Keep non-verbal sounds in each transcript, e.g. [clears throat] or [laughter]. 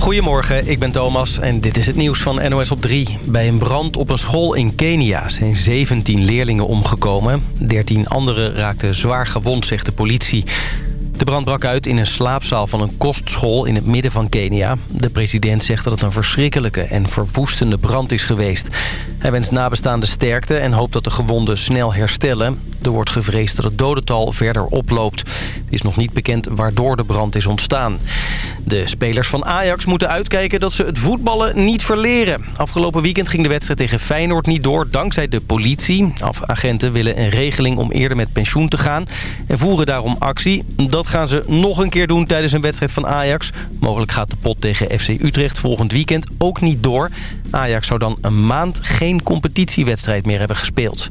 Goedemorgen, ik ben Thomas en dit is het nieuws van NOS op 3. Bij een brand op een school in Kenia zijn 17 leerlingen omgekomen. 13 anderen raakten zwaar gewond, zegt de politie. De brand brak uit in een slaapzaal van een kostschool in het midden van Kenia. De president zegt dat het een verschrikkelijke en verwoestende brand is geweest. Hij wenst nabestaanden sterkte en hoopt dat de gewonden snel herstellen. Er wordt gevreesd dat het dodental verder oploopt. Het is nog niet bekend waardoor de brand is ontstaan. De spelers van Ajax moeten uitkijken dat ze het voetballen niet verleren. Afgelopen weekend ging de wedstrijd tegen Feyenoord niet door dankzij de politie. Agenten willen een regeling om eerder met pensioen te gaan en voeren daarom actie. Dat gaan ze nog een keer doen tijdens een wedstrijd van Ajax. Mogelijk gaat de pot tegen FC Utrecht volgend weekend ook niet door. Ajax zou dan een maand geen competitiewedstrijd meer hebben gespeeld.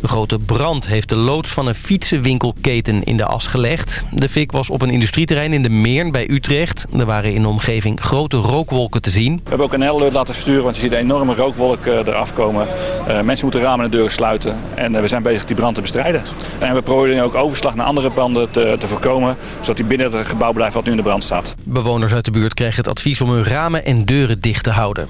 Een grote brand heeft de loods van een fietsenwinkelketen in de as gelegd. De fik was op een industrieterrein in de Meern bij Utrecht. Er waren in de omgeving grote rookwolken te zien. We hebben ook een alert laten sturen, want je ziet een enorme rookwolk eh, eraf komen. Uh, mensen moeten ramen en deuren sluiten. En uh, we zijn bezig die brand te bestrijden. En we proberen ook overslag naar andere branden te, te voorkomen... zodat die binnen het gebouw blijft wat nu in de brand staat. Bewoners uit de buurt krijgen het advies om hun ramen en deuren dicht te houden.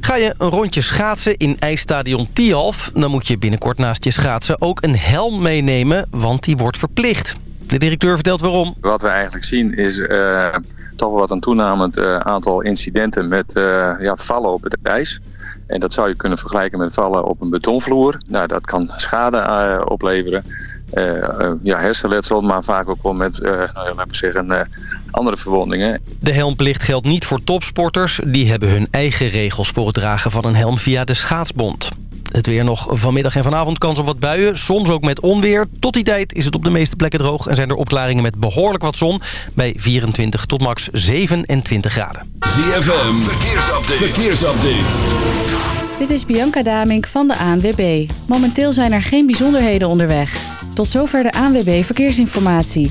Ga je een rondje schaatsen in ijsstadion Tialf... dan moet je binnenkort naast je schaatsen ook een helm meenemen, want die wordt verplicht. De directeur vertelt waarom. Wat we eigenlijk zien is uh, toch wel wat een toenamend uh, aantal incidenten met uh, ja, vallen op het ijs. En dat zou je kunnen vergelijken met vallen op een betonvloer. Nou, dat kan schade opleveren. ja, hersenletsel, maar vaak ook wel met nou, laten we zeggen, andere verwondingen. De helmplicht geldt niet voor topsporters. Die hebben hun eigen regels voor het dragen van een helm via de schaatsbond. Het weer nog vanmiddag en vanavond kans op wat buien. Soms ook met onweer. Tot die tijd is het op de meeste plekken droog. En zijn er opklaringen met behoorlijk wat zon. Bij 24 tot max 27 graden. ZFM, verkeersupdate. verkeersupdate. Dit is Bianca Damink van de ANWB. Momenteel zijn er geen bijzonderheden onderweg. Tot zover de ANWB Verkeersinformatie.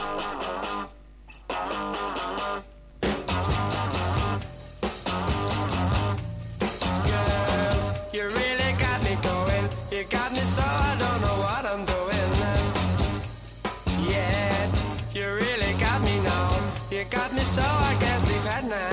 It got me so I can't sleep at night.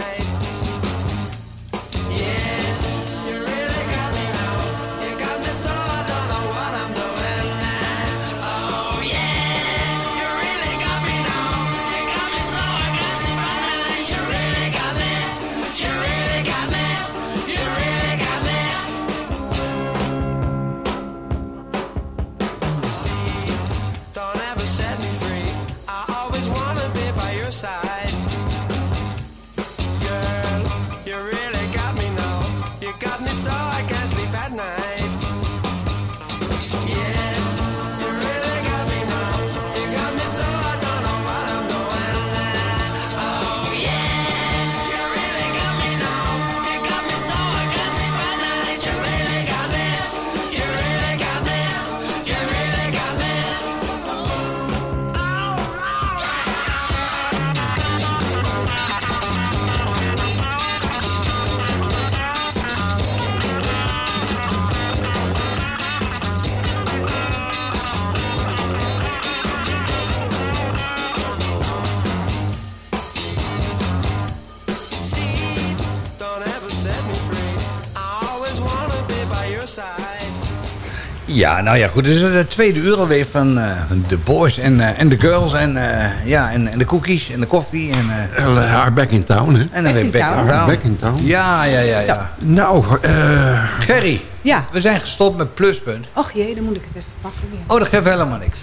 Ja, nou ja, goed. Het is de tweede uur alweer van eh, de boys en eh, en de girls en, eh, ja, en, en de cookies en de koffie. En, eh, Haar back in town, hè? en dan weer back in town. Back in town. Ja, ja, ja, ja. Nou, eh, Gerry, Ja. we zijn gestopt met pluspunt. Och jee, dan moet ik het even pakken weer. Oh, dat geeft helemaal niks.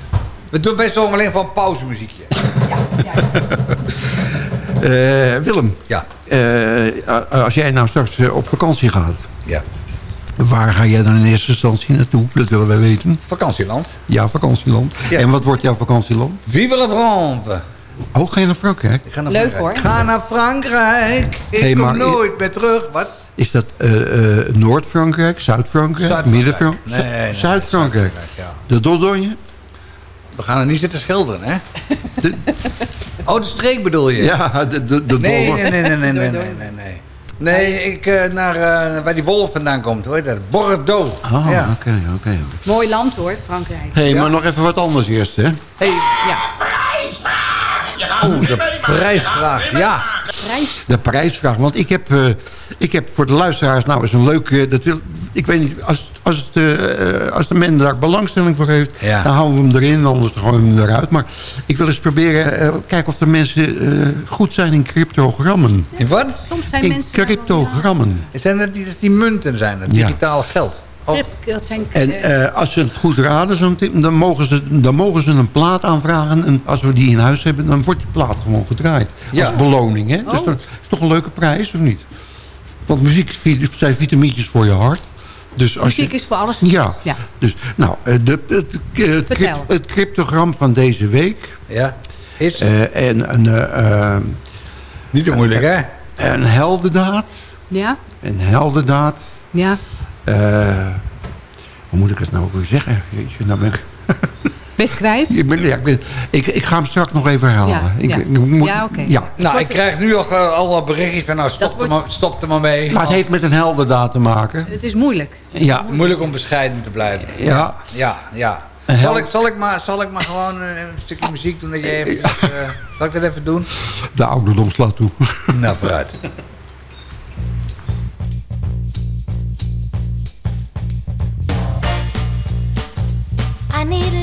We doen wij zomaar alleen van pauzemuziekje. eh, Willem, Ja. eh, als jij nou straks eh, op vakantie gaat... Ja. Waar ga jij dan in eerste instantie naartoe? Dat willen wij weten. Vakantieland. Ja, vakantieland. Ja. En wat wordt jouw vakantieland? Vive la France. Oh, ga je naar Frankrijk? Ik ga naar Leuk, Frankrijk. hoor. Ga naar Frankrijk. Ik Hey, kom maar- nooit meer terug. Wat? Is dat eh, eh, Noord-Frankrijk, Zuid-Frankrijk. Midden-Frankrijk? Nee, nee, Zuid-Frankrijk. ja. De Dordogne? We gaan er niet zitten schilderen, hè? Oh, de streek bedoel je? Ja, de, de, de Nee, Dordogne. nee, nee, nee, nee, nee, nee, nee, nee. Nee, ik eh, naar eh, waar die wolf vandaan komt, hoor. Dat Bordeaux. Ah, ja. oké, oké. Mooi land hoor, Frankrijk. Hé, hey, Ja. maar nog even wat anders eerst, hè? Hey, Ja, oh, de prijsvraag. Ja. prijs. De prijsvraag. Want ik heb, eh, ik heb voor de luisteraars nou eens een leuke... Dat wil, ik weet niet, als, als, het, eh, als de men daar belangstelling voor heeft... Ja. dan houden we hem erin, anders gooien we hem eruit. Maar ik wil eens proberen, eh, kijken of de mensen eh, goed zijn in cryptogrammen. In wat? Soms zijn In mensen... cryptogrammen. Zijn dat die, die munten zijn, dat Ja. digitaal geld? Of, zijn... En als ze het goed raden, dan, mogen ze, dan mogen ze een plaat aanvragen. En als we die in huis hebben, dan wordt die plaat gewoon gedraaid. Ja. Als beloning, hè? Dus Oh. dat is toch een leuke prijs, of niet? Want muziek zijn vitamintjes voor je hart. Dus als muziek je, is voor alles. Ja, Ja. dus nou, eh, de, het, het, crypt- Vertel. het cryptogram van deze week. ja. Is eh, en een, eh, niet te moeilijk, hè? een heldendaad. Ja, Een heldendaad. ja. eh, hoe moet ik het nou ook weer zeggen? Jeetje, nou ben ik... [laughs] Ben kwijt? Ik, ben, ja, ik, ben- ik, ik ga hem straks nog even herhalen. Ja, ik, ja. moet- Ja, oké. ja. Nou, ik krijg nu al uh, berichtjes van... nou, stop, er, maar, stop er maar mee. Maar het heeft met een heldendaad te maken. Het is moeilijk. Ja, Moeilijk om bescheiden te blijven. ja. Ja, ja. Zal ik, zal, ik maar, zal ik maar gewoon eh, een stukje muziek doen? Dat je even, eh, zal ik dat even doen? de ouderdom slaat toe. Nou, vooruit. I need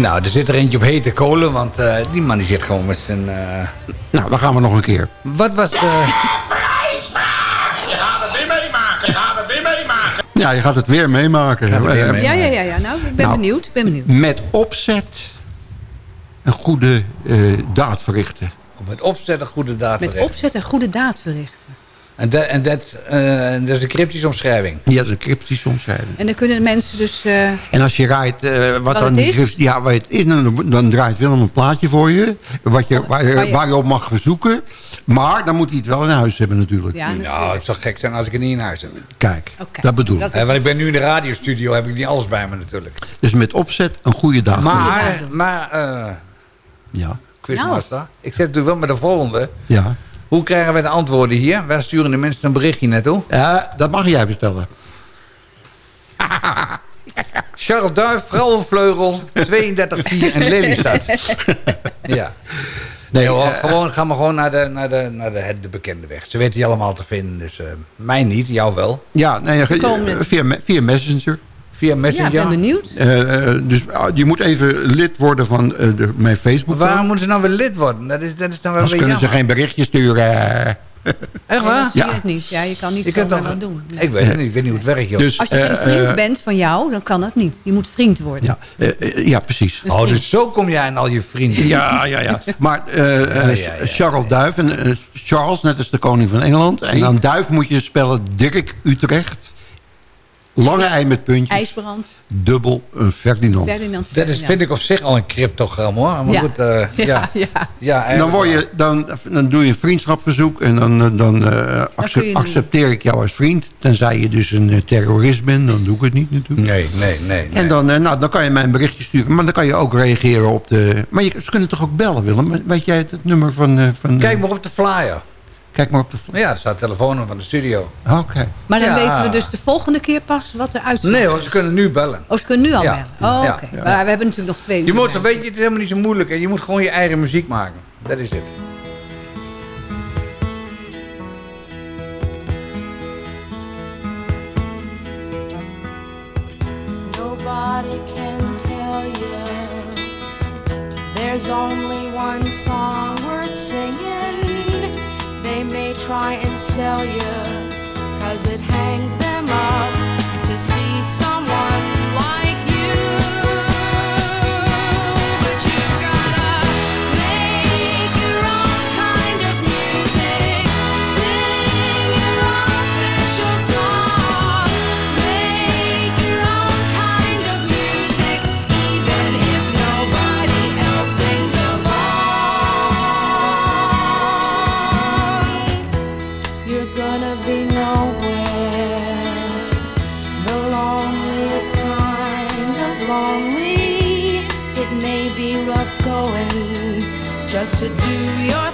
Nou, er zit er eentje op hete kolen, want eh, die man die zit gewoon met zijn... eh, Nou, dan gaan we nog een keer. Wat was de... Ja, je gaat het weer meemaken. Gaan we weer Eh, meemaken. Ja, ja, ja, ja. Nou, ik ben Nou. benieuwd. Ik ben benieuwd. Met opzet een goede eh, daad verrichten. Op het opzet een goede daad Met verrichten. opzet een goede daad verrichten. En, dat, en dat, eh, dat is een cryptische omschrijving. Ja, dat is een cryptische omschrijving. En dan kunnen mensen dus... eh, En als je raait eh, wat, Wat dan het is? ja, wat het is, dan, dan draait Willem een plaatje voor je. Wat je waar, je- waar je- waar je op mag verzoeken. Maar dan moet hij het wel in huis hebben natuurlijk. ja, Nou, het zou gek zijn als ik het niet in huis heb. Kijk, dat bedoel ik. Eh, want ik ben nu in de radiostudio, heb ik niet alles bij me natuurlijk. Dus met opzet een goede verrichten. Maar, maar eh Ja, quizmaster, ik zit natuurlijk wel met de volgende. ja. Hoe krijgen wij de antwoorden hier? Wij sturen de mensen een berichtje naartoe. Ja, dat mag jij vertellen. [laughs] Charles Duif, Vrouwenvleugel, 32-4 in Lelystad. [laughs] ja. Nee, hoor, eh, gewoon, ga maar gewoon naar, de, naar, de, naar de, de bekende weg. Ze weten die allemaal te vinden, dus eh, mij niet, jou wel. Ja, nee, ge- Komen. via, me- via Messenger. Ja, ik ben benieuwd. Eh, eh, dus ah, je moet even lid worden van eh, de, mijn Facebook. Waarom moeten ze nou weer lid worden? Dat is, dat is dan wel Anders weer kunnen ze geen berichtje sturen. Echt Ja, waar? zie Ja. je het niet. Ja, je kan niet zomaar wat doen. Nee. ik weet het niet, ik weet niet hoe het werkt, joh. Dus, Als je geen eh, vriend bent van jou, dan kan dat niet. Je moet vriend worden. Ja, ja, precies. oh, dus zo kom jij en al je vrienden. Ja, ja, ja. Maar Ja, ja, ja. Charles Duif, en, Charles, net als de koning van Engeland. En dan Duif moet je spellen Dirk Utrecht. Lange ei met puntjes. IJsbrand, Dubbel een Ferdinand. Ferdinand. Dat is, vind ik op zich al een cryptogram, hoor. Maar Ja. goed, eh, [laughs] ja. Ja, ja. ja. Dan, word je, dan, dan doe je een vriendschapverzoek en dan, eh, dan eh, accepteer ik jou als vriend. Tenzij je dus een eh, terrorist bent, dan doe ik het niet natuurlijk. Nee, nee, nee. nee. En dan, eh, nou, dan kan je mij een berichtje sturen. Maar dan kan je ook reageren op de... Maar je, ze kunnen toch ook bellen, Willem? Weet jij het, het nummer van... eh, van Kijk maar op de flyer. Kijk maar op de... Ja, er staat telefoonnummer van de studio. Oké. Maar dan Ja. weten we dus de volgende keer pas wat de uitslag Nee hoor, ze kunnen nu bellen. Oh, ze kunnen nu al Ja. bellen. Oh, Ja. oké. Maar we hebben natuurlijk nog twee uur. Je moet, weet je, het is helemaal niet zo moeilijk. hè. Je moet gewoon je eigen muziek maken. Dat is het. Nobody can tell you there's only one song try and sell you, cause it hangs to do your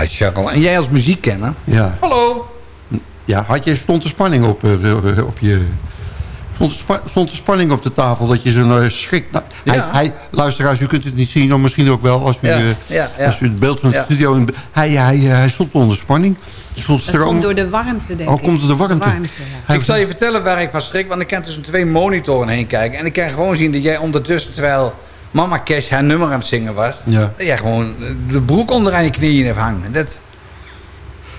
Ja, Charles. En jij als muziekkenner? Ja. Hallo. Ja, had je, stond de spanning op, eh, op je stond, de spa- stond de spanning op de tafel dat je zo'n eh, schrik... Nou, hij, Ja. hij, luisteraars, u kunt het niet zien, of misschien ook wel als u, Ja, eh, ja, ja. Als u het beeld van de Ja. studio... in- Hij, hij, eh, hij stond onder spanning. Stond Dat stroom. komt door de warmte, denk Oh, ik. komt het de warmte? Hij- Ik zal je vertellen waar ik van schrik, want ik kan tussen twee monitoren heen kijken. En ik kan gewoon zien dat jij ondertussen, terwijl Mama Cash haar nummer aan het zingen was... Ja. dat jij gewoon de broek onder aan je knieën hebt hangen. Dat,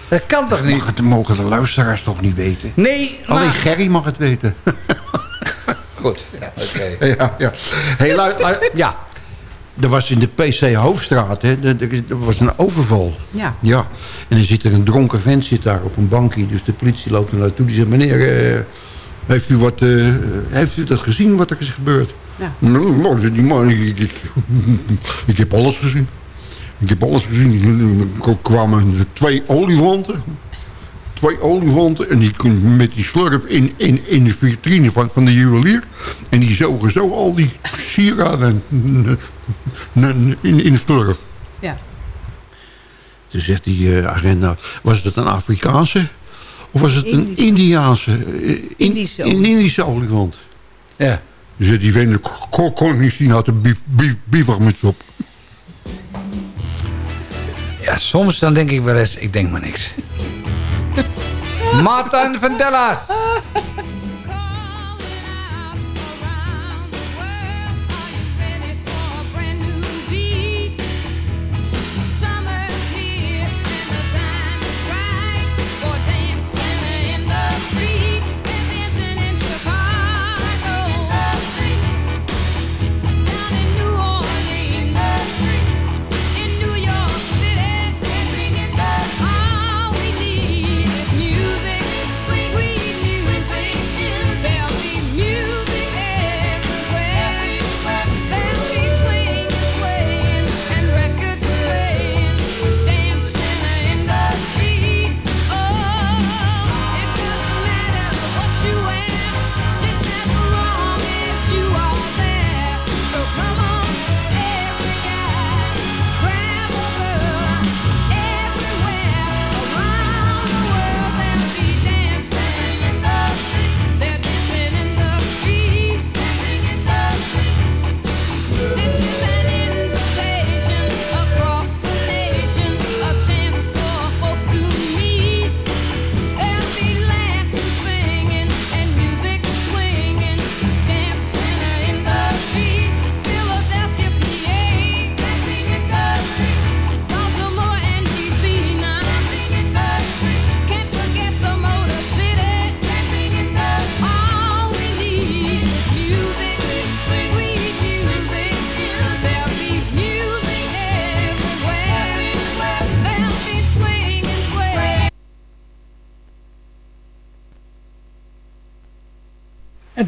dat kan toch niet? Mag het, mogen de luisteraars toch niet weten? Nee, Alleen. Gerry mag het weten. [laughs] Goed, ja, oké. [laughs] ja, ja. Hey, Ja, er was in de PC Hoofdstraat, hè, er, er- er was een overval. Ja. Ja, en dan zit er een dronken vent zit daar op een bankje. Dus de politie loopt er naartoe. Die zegt, meneer, eh, heeft, u wat, eh, heeft u dat gezien wat er is gebeurd? Ja. Nou, zegt die man, ik, ik, ik heb alles gezien. Ik heb alles gezien. Er kwamen twee olifanten. Twee olifanten. En die kon met die slurf in, in, in de vitrine van, van de juwelier. En die zogen zo al die sieraden in, in de slurf. Ja. Toen zegt die eh, agent, nou, was het een Afrikaanse of was het een. Indiaanse, in- Indische een Indische olifant? ja. Zegt die vent, "Ko- ko- kon ik niet zien, had een bief, bief, bivakmuts op. Ja, soms dan denk ik wel eens, ik denk maar niks. [laughs] Martin van Dellas.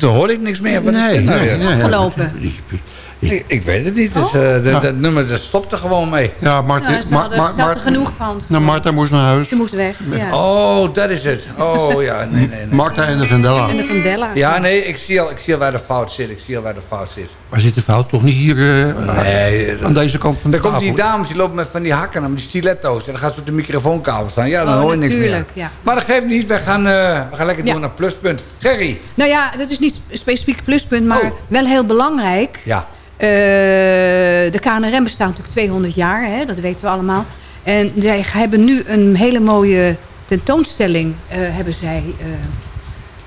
Toen hoorde ik niks meer. Wat Nee, nou nee, nee. Afgelopen. Ik, ik weet het niet. Dus, eh, dat- dat nummer dat stopte gewoon mee. Ja, Martin, Ja, ze Ma- Ma- ze hadden Martin- genoeg van. Nou, Marta moest naar huis. Ze moest weg. Ja. Oh, dat is het. Oh ja, nee, nee, nee. Marta en de Vendella. En de Vandella. Ja, nee, ik zie, al, ik zie al waar de fout zit. Ik zie al waar de fout zit. Waar zit de fout? Toch niet hier eh, Nee, aan deze kant van de Dan komt die dames, die lopen met van die hakken aan, die stiletto's. En dan gaat ze op de microfoonkabel staan. Ja, dan Oh, hoor je niks meer. natuurlijk, ja. Maar dat geeft niet. We gaan, eh, we gaan lekker Ja. door naar Pluspunt. Gerry. Nou ja, dat is niet een specifiek pluspunt, maar Oh. wel heel belangrijk. Ja. Eh, de KNRM bestaat natuurlijk 200 jaar, hè, dat weten we allemaal. En zij hebben nu een hele mooie tentoonstelling eh, hebben zij, eh,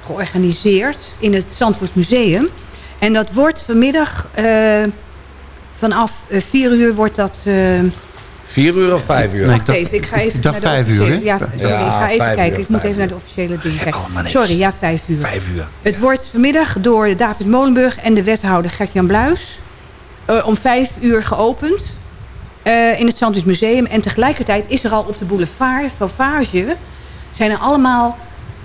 georganiseerd in het Zandvoort Museum. En dat wordt vanmiddag eh, vanaf 4 uur wordt dat... eh, Vier uur of vijf uur? Nee, Wacht even, ik ga even ik dacht naar de vijf uur, officiële- hè? Ja, sorry, Ja, ik ga even vijf kijken. uur, ik moet vijf even naar de uur. officiële dingen kijken. Sorry, ja, vijf uur. Vijf uur. Het wordt vanmiddag door David Molenburg en de wethouder Gert-Jan Bluis... eh, om vijf uur geopend eh, in het Zandvoort Museum. En tegelijkertijd is er al op de boulevard Fauvage... zijn er allemaal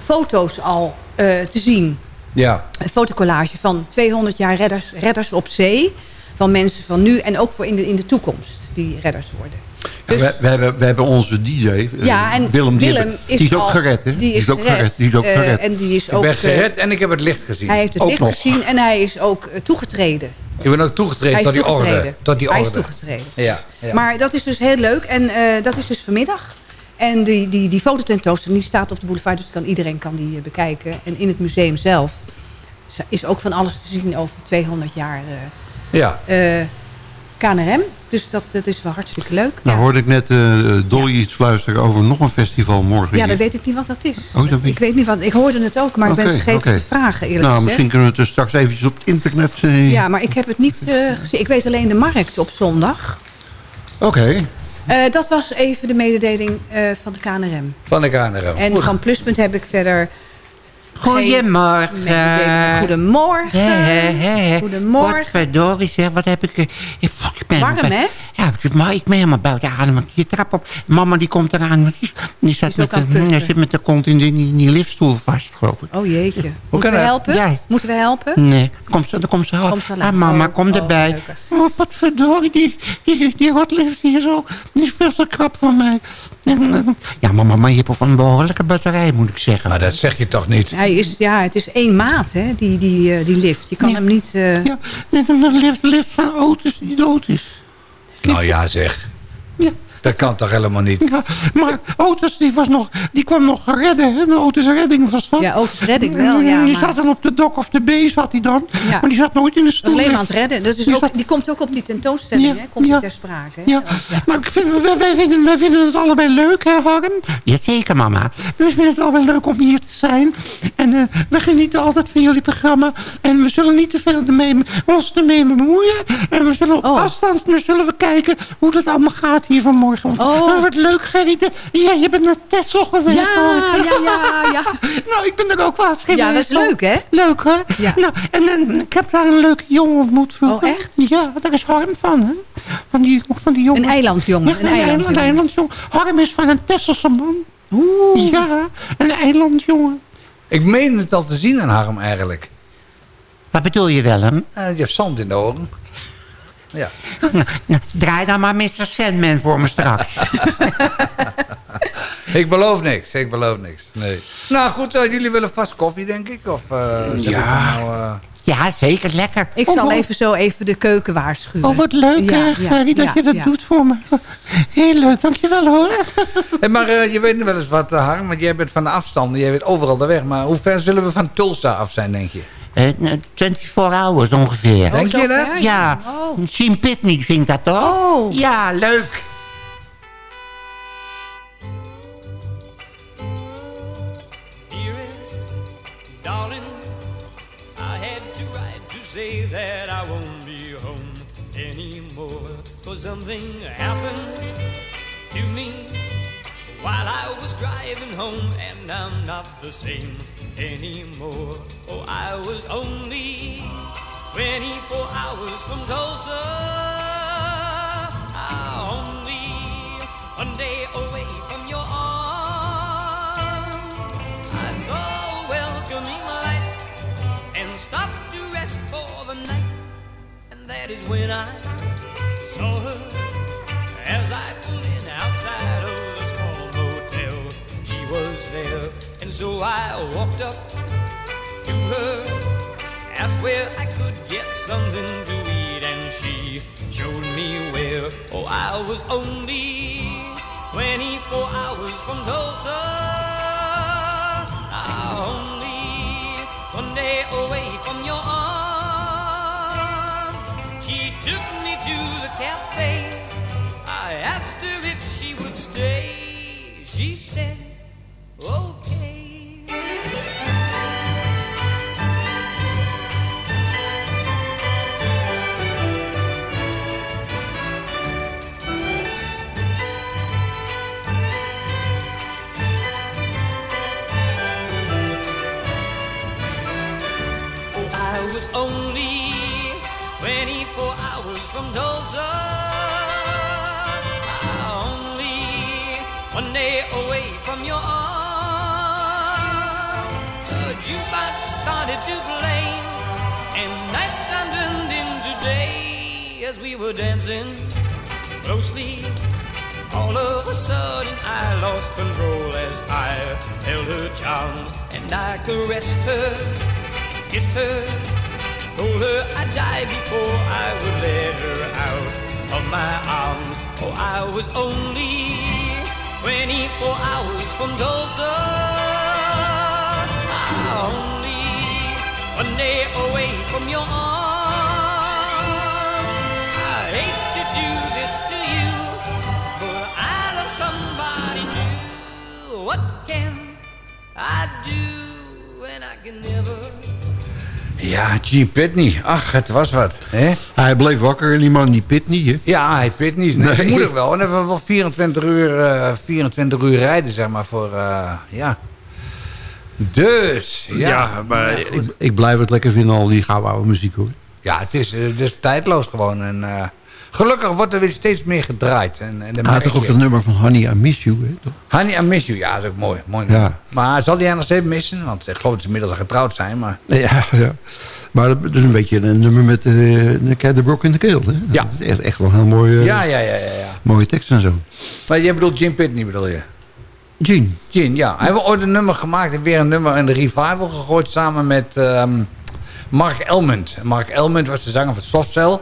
foto's al eh, te zien. Ja. Een fotocollage van 200 jaar redders, redders op zee. Van mensen van nu en ook voor in de, in de toekomst die redders worden. Ja, we, we, hebben, we hebben onze DJ, Ja, en Willem, die, Willem hebben- is die is ook al- gered, hè? Die is, ook gered. Die is ook gered. en die is Ik ook, ben gered en ik heb het licht gezien. hij heeft het Ook licht nog. gezien en hij is ook toegetreden. Ik ben ook toegetreden tot die orde. Tot die Hij orde. is toegetreden. Ja, ja. Maar dat is dus heel leuk. En eh, dat is dus vanmiddag. En die, die, die fototentoonstelling die staat op de boulevard. Dus kan, iedereen kan die eh, bekijken. En in het museum zelf is ook van alles te zien over 200 jaar eh, Ja. KNRM. Dus dat, dat is wel hartstikke leuk. Nou hoorde ik net eh, Dolly iets fluisteren over nog een festival morgen. Ja, dan weet ik niet wat dat is. Oh, dat weet Ik weet niet wat. Ik hoorde het ook, maar ik ben vergeten te vragen, eerlijk Nou, misschien kunnen we het dus straks eventjes op het internet... eh, Ja, maar ik heb het niet eh, gezien. Ik weet alleen de markt op zondag. Oké. Eh, dat was even de mededeling eh, van de KNRM. Van de KNRM. En van Pluspunt heb ik verder... Goedemorgen. Goedemorgen. Hè, hè, hè, hè. Goedemorgen. Wat verdorie zeg, wat heb ik... eh, ik, ik ben Warm, hè? Ja, maar ik ben helemaal buiten adem. want Je trap op. Mama die komt eraan. Die, die, zat met de, die zit met de kont in die, in die liftstoel vast, geloof ik. Oh jeetje. kan Moeten we dat? helpen? Ja. Moeten we helpen? Nee, dan komt ze, dan komt ze al. Komt ze al ah, aan. mama, Oh, kom oh, erbij. Oh, wat verdorie, die, die, die rotlift hier zo. Die is veel te krap voor mij. Ja, mama, maar je hebt ook een behoorlijke batterij, moet ik zeggen. Maar dat zeg je toch niet? Hij is, ja, het is één maat, hè, die, die, eh, die lift. Je kan hem niet... eh, Ja, net een lift, lift van auto's die dood is. Nou ja, zeg. Ja. Dat kan toch helemaal niet? Ja, maar Otis die, was nog, die kwam nog redden. Hè? De Otis redding was dat. Ja, Otis redding wel, ja, Die maar- zat dan op de dok of de B zat hij dan. Ja. Maar die zat nooit in de stoel. alleen aan het redden. Dat is Die ook, zat- die komt ook op die tentoonstelling, Ja, hè? Komt ja. die ter sprake. Hè? Ja, maar ik vind, wij, wij, vinden, wij vinden het allebei leuk, hè, Harm? Jazeker, mama. We vinden het allebei leuk om hier te zijn. En eh, we genieten altijd van jullie programma. En we zullen niet te veel ermee, ons ermee bemoeien. En we zullen op Oh. afstand maar zullen we kijken hoe dat allemaal gaat hier vanmorgen. Oh. [laughs] wordt leuk, Gerrit. Ja, je bent naar Texel geweest, Ja, ja, ja, ja. [laughs] nou, ik ben er ook wel eens geweest. Ja, dat is leuk, hè? Leuk, hè? Ja. Nou, en, en ik heb daar een leuke jongen ontmoet vroeger. Oh, echt? Ja, daar is Harm van, hè? Van die, van die jongen. Een eilandjongen. Ja, een eilandjongen. Een eilandjongen. Harm is van een Tesselse man. Oeh. Ja, een eilandjongen. Ik meen het al te zien aan Harm eigenlijk. Wat bedoel je, Willem? Eh, je hebt zand in de ogen. Ja. [laughs] Draai dan maar Mr. Sandman voor me straks. [laughs] Ik beloof niks. Ik beloof niks. Nee. Nou goed, eh, jullie willen vast koffie, denk ik? Of, eh, Ja. Nou, eh, ja, zeker. Lekker. Ik Oh, zal wat- even zo even de keuken waarschuwen. Oh, wat leuk, Ja, hè, ja, Gerrie, dat ja, je dat ja. doet voor me. [laughs] Heel leuk, dankjewel hoor. Hey, maar je weet nog wel eens wat, Harm, want jij bent van de afstand. Jij weet overal de weg. Maar hoe ver zullen we van Tulsa af zijn, denk je? Eh, 24 hours ongeveer. Denk je dat? Ja, Oh. Pitney zingt dat toch? Oh. Ja, leuk. Dearest, darling, I had to write to say that I won't be home anymore. Cause something happened to me while I was driving home, and I'm not the same anymore. Oh, I was only 24 hours from Tulsa. Only one day away from your arms. I saw a welcoming light and stopped to rest for the night. And that is when I there, and so I walked up to her, asked where I could get something to eat, and she showed me where. Oh, I was only 24 hours from Tulsa. Ah, only one day away from your arms. She took me to the cafe. I asked her from your arms. The jukebox started to play, and nighttime turned into day as we were dancing closely. All of a sudden, I lost control as I held her charms and I caressed her, kissed her, told her I'd die before I would let her out of my arms. Oh, I was only 24 hours from Tulsa. Ah, Only one day away from your arms. I hate to do this to you, but I love somebody new. What can I do when I can never? Ja, Gene Pitney. Ach, het was wat. Hè? Hij bleef wakker en die man die pit niet, hè? Ja, hij pit niet. Nee, Nee. dat moet ook wel. En dan hebben we wel 24 uur, eh, 24 uur rijden, zeg maar, voor... eh, ja. Dus, ja. Ja, maar Ja, ik, ik blijf het lekker vinden, al die gouden oude muziek, hoor. Ja, het is, eh, het is tijdloos gewoon. En, eh, gelukkig wordt er weer steeds meer gedraaid. En, en Hij had toch ook dat nummer van Honey, I Miss You, hè? toch? Honey, I miss you. Ja, dat is ook mooi. mooi Ja. Maar zal hij haar nog steeds missen? Want ik geloof dat ze inmiddels al getrouwd zijn. Maar Ja, ja. Maar dat is een beetje een nummer met eh, de Brook in de keel, hè? Ja. Echt, echt wel een heel mooi, eh, ja, ja, ja, ja, ja. mooie tekst en zo. Maar jij bedoelt Jim Pitney, bedoel je? Gene. Gene, ja. Hij heeft ooit een nummer gemaakt en weer een nummer in de revival gegooid samen met ehm, Mark Elmond. Mark Elmond was de zanger van Soft Cell.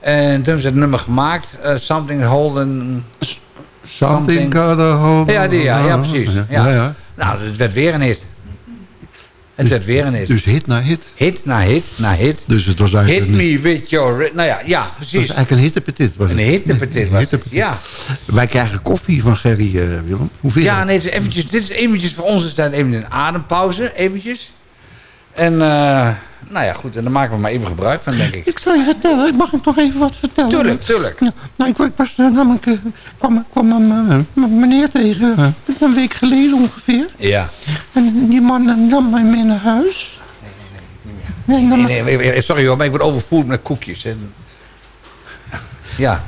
En toen hebben ze het nummer gemaakt. eh, Something Holden... Something gotta hold Ja, die, ja, ja, precies. Ja. Ja, ja. Nou, het werd weer een hit. Het werd weer een hit. Dus hit na hit. Hit na hit na hit. Dus het was Hit eigenlijk een, me with your... Nou ja, ja, het was precies. eigenlijk een hittepetit. was Een het. hittepetit was het. Ja. Wij krijgen koffie van Gerry, eh, Willem. Hoe vind je Ja, nee, eventjes, dit is eventjes voor ons is dat even een adempauze, eventjes. En eh, nou ja, goed, en daar maken we maar even gebruik van, denk ik. Ik zal je vertellen, mag ik nog even wat vertellen? Tuurlijk, tuurlijk. Ja, nou, ik, ik was namelijk, eh, kwam, kwam een eh, meneer tegen, een week geleden ongeveer. Ja. En die man eh, nam mij mee naar huis. Nee, nee, Nee, nee, nee, sorry hoor, maar ik word overvoerd met koekjes. En... Ja.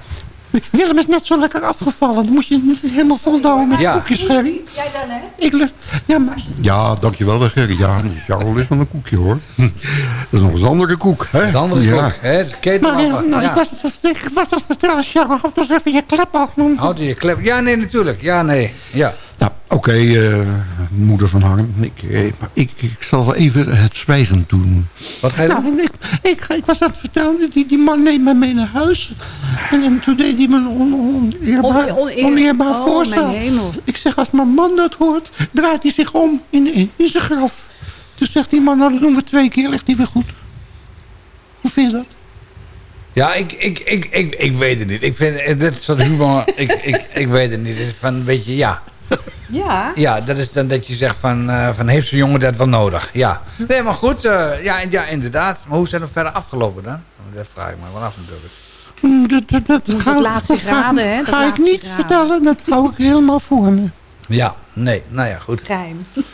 Willem is net zo lekker afgevallen. Dan moet je niet helemaal voldouwen met Ja. koekjes, Gerry. Jij dan, hè? Ik lust... Ja, maar... Ja, dankjewel eh, Gerry. Ja, Charles is van een koekje hoor. Hm. Dat is nog eens een andere koek. Hè? De andere ja. koek, hè? Het keten Maar eh, nou, ja. ik was het ik was het vertellen, Charles. Houd dus even je klep af. Houd je klep. Ja, nee, natuurlijk. Ja, nee. Ja. Nou, oké, eh, moeder van Harm. Ik, eh, ik, ik zal even het zwijgen doen. Wat ga je doen? Nou, ik, ik, ik was aan het vertellen, die, die man neemt me mee naar huis. En, en toen deed hij me een on, on- oneerbaar, On- oneer- oneerbaar Oh, voorstel. mijn hemel. Ik zeg, als mijn man dat hoort, draait hij zich om in, in, in zijn graf. Dus zegt die man, nou dat doen we twee keer, ligt hij weer goed. Hoe vind je dat? Ja, ik, ik, ik, ik, ik weet het niet. Ik vind eh, dit soort humor, ik, ik, ik weet het niet. Het is van een beetje, ja. Ja. Ja, dat is dan dat je zegt van, eh, van heeft zo'n jongen dat wel nodig? Ja. Nee, maar goed, eh, ja, ja, inderdaad. Maar hoe zijn we verder afgelopen dan? Dat vraag ik me wel af natuurlijk. Mm, Dat, dat, dat, ga, laatste graden, hè, dat Ga ik niet graden. vertellen, dat hou ik helemaal voor me. Ja, nee, nou ja, goed. Geheim. [laughs]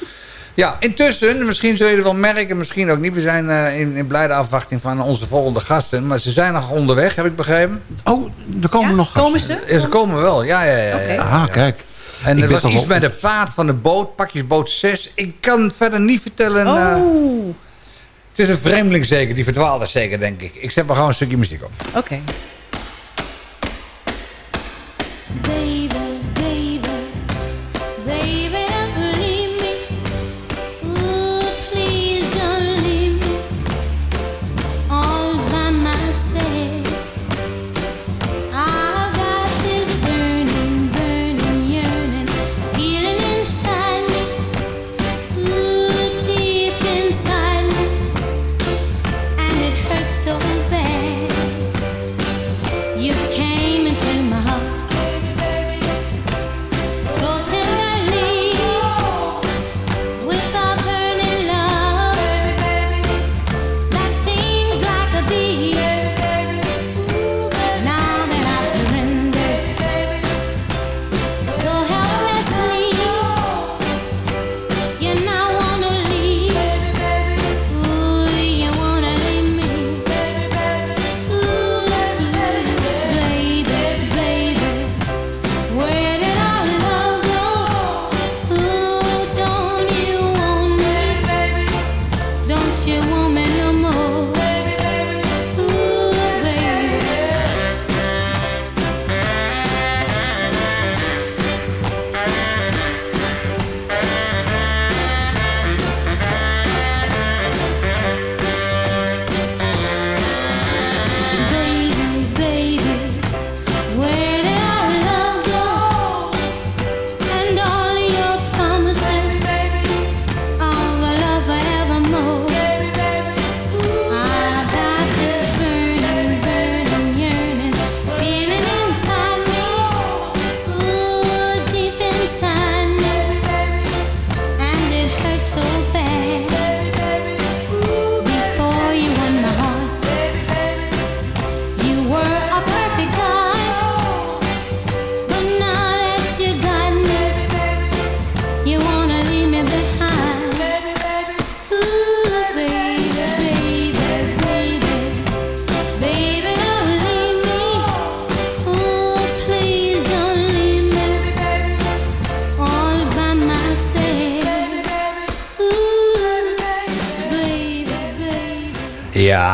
Ja, intussen, misschien zul je het wel merken, misschien ook niet. We zijn eh, in, in blijde afwachting van onze volgende gasten. Maar ze zijn nog onderweg, heb ik begrepen. Oh, er komen nog gasten. Komen ze? Ja, ze komen wel, ja, ja, ja. ja, ja. Ah, kijk. En Ik er was iets met de paard van de boot, pakjesboot 6. Ik kan het verder niet vertellen. eh, Oh, het is een vreemdeling zeker, die verdwaalde zeker, denk ik. Ik zet maar gewoon een stukje muziek op. oké.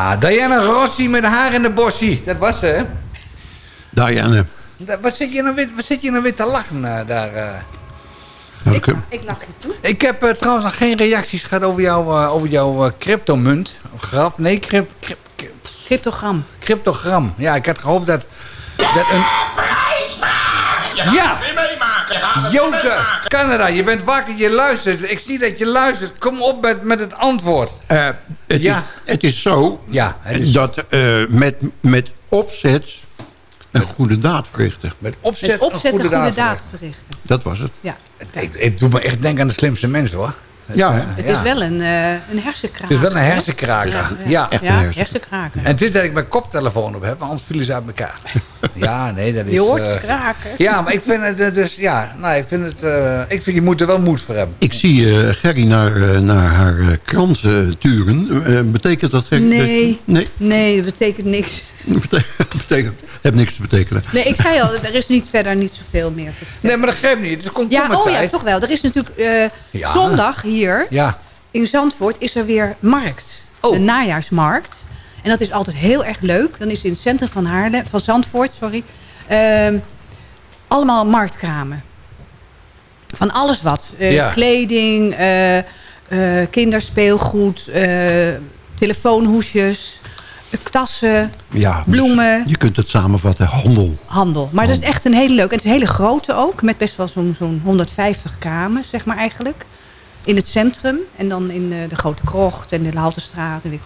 Ja, Diana Rossi met haar in de bossie. Dat was ze, hè? Diane. Da- Wat zit je nou weer, wat zit je nou weer te lachen eh, daar? eh? Nou, ik- Ik lach je toe. Ik heb eh, trouwens nog geen reacties gehad over, jou, eh, over jouw eh, cryptomunt. Grap? Nee, crypt, crypt, crypt- Cryptogram. cryptogram. Ja, ik had gehoopt dat, dat een... Ja! Joke, Canada, je bent wakker, je luistert. Ik zie dat je luistert. Kom op met, met het antwoord. Eh, het, Ja. is, het is zo Ja, het is- dat eh, met, met opzet een goede daad verrichten. Met opzet, Met opzet een goede, daad. daad verrichten. Dat was het. Ja. Het, het doet me echt denken aan de slimste mensen, hoor. Ja, hè? Het Ja. is wel een, eh een hersenkraker. Het is wel een hersenkraker. Ja, Ja, Echt een hersen. hersenkraker. En het is dat ik mijn koptelefoon op heb, want anders vielen ze uit elkaar. [laughs] Ja, nee, dat is... Je hoort eh, ze kraken. Ja, maar ik vind het, het is, ja, nou, ik vind het, eh, ik vind je moet er wel moed voor hebben. Ik zie eh, Gerry naar, eh, naar haar eh, krant eh, turen. Eh, betekent dat... Gerry, Nee. Nee, Nee, dat betekent niks. Betekent, [laughs] betekent, heeft niks te betekenen. Nee, ik zei al, er is niet verder niet zoveel meer te. Nee, maar dat geeft niet. Het is Ja, oh ja, toch wel. Er is natuurlijk eh, Ja. zondag hier Ja. in Zandvoort is er weer markt. Oh. De najaarsmarkt. En dat is altijd heel erg leuk. Dan is in het centrum van, Haarlem, van Zandvoort, sorry, ehm, allemaal marktkramen. Van alles wat. Eh, Ja. Kleding, eh, eh, kinderspeelgoed, eh, telefoonhoesjes, tassen, Ja, bloemen. Je kunt het samenvatten. Handel. handel. Maar dat is echt een hele leuke. En het is een hele grote ook. Met best wel zo'n zo'n 150 kramen, zeg maar eigenlijk. In het centrum. En dan in eh, de Grote Krocht en de Haltestraat. En weet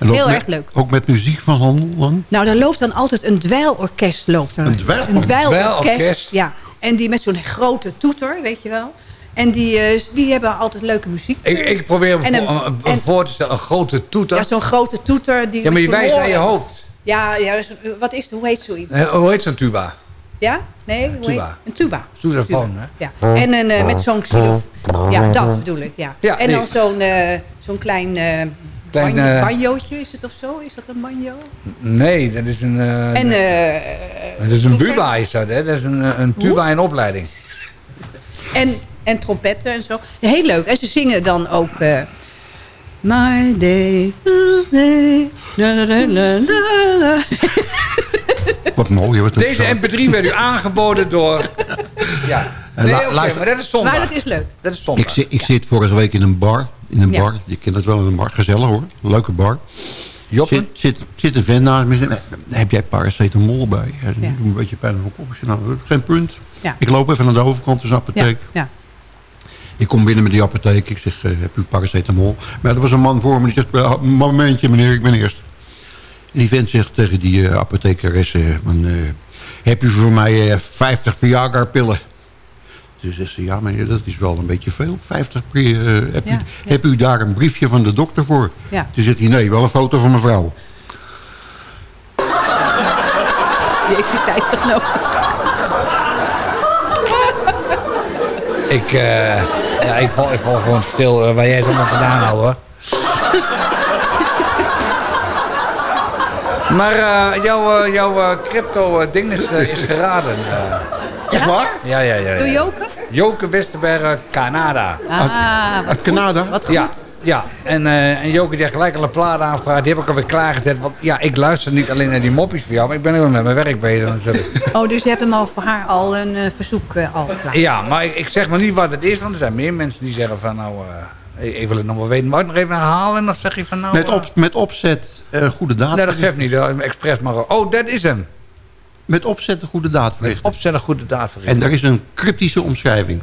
ik Heel met- erg leuk. Ook met muziek van handel dan? Nou, daar loopt dan altijd een dweilorkest. Loopt. Een dweil- Een dweilorkest. dweilorkest? Ja. En die met zo'n grote toeter, weet je wel. En die, eh, die hebben altijd leuke muziek. Ik, ik probeer me En voor, een- een- een voor te stellen, een grote toeter. Ja, zo'n grote toeter. Die Ja, maar je wijst naar je hoofd. Ja, ja een- wat is? Hoe heet zoiets? Eh, Hoe heet zo'n tuba? Ja? Nee? Tuba. Een tuba. Sousaphone, hè? Ja. En een, eh, met zo'n xylof. Ja, dat bedoel ik. Ja. Ja, en dan zo'n zo'n klein, eh Klein, banjo- banjootje, is het of zo? Is dat een banjo? Nee, dat is een... en dat is een buba, is dat, hè? Dat is een, een tuba in opleiding. en, en trompetten en zo. Heel leuk. En ze zingen dan ook... eh, My day, day, la, la, la, la, la. Wat mooi. Wat Deze MP3 werd u aangeboden door... Ja. Nee, la- oké, luister- maar dat is zondag. Maar dat is leuk. Dat is zondag. Ik, zit, ik zit vorige week in een bar. In een Ja. bar. Je kent het wel, een bar. Gezellig hoor. Leuke bar. Joppen? Zit, zit, zit een vent naast me. "Eh, Heb jij paracetamol bij? Ja, Ja. Ik doe een beetje pijn in mijn kop. Ik zeg, nou, geen punt. Ja. Ik loop even naar de overkant, dus apotheek. ja. Ik kom binnen met die apotheek. Ik zeg, eh, heb u paracetamol? Maar er was een man voor me die zegt, "Eh, momentje meneer, ik ben eerst. En die vent zegt tegen die eh, heb u voor mij eh, 50 Viagra-pillen? Toen zegt ze, ja meneer, dat is wel een beetje veel. 50 per, eh, heb, Ja, u, heb u daar een briefje van de dokter voor? Ja. Toen zegt hij, nee, wel een foto van mijn vrouw. Die [laughs] heeft die 50 nodig. Ik, ja, ik, val, ik val gewoon stil eh, waar jij het allemaal vandaan haalt, hoor. Maar eh, jouw, eh, jouw crypto-ding is, is geraden. eh. Echt waar? ja, ja, ja. ja. Door Joke? Joke Westerberg uit Canada. Ah, Uit. Canada? Wat goed. Ja, ja. En, eh, en Joke die gelijk al een plaat aangevraagd. Die heb ik alweer klaargezet. Want ja, ik luister niet alleen naar die moppies voor jou. Maar ik ben ook met mijn werk bezig natuurlijk. Oh, dus je hebt hem al voor haar al een eh, verzoek eh, al klaar. Ja, maar ik, ik zeg maar niet wat het is. Want er zijn meer mensen die zeggen van nou... eh, ik, wil het nog wel weten. Mag ik nog even herhalen? Of zeg je van nou... Met, op, met opzet eh, goede daad. Nee, dat geeft niet. Expres maar... Oh, dat is hem. Met opzet een goede daad verrichten. Opzet een goede daad verrichten. En daar is een cryptische omschrijving.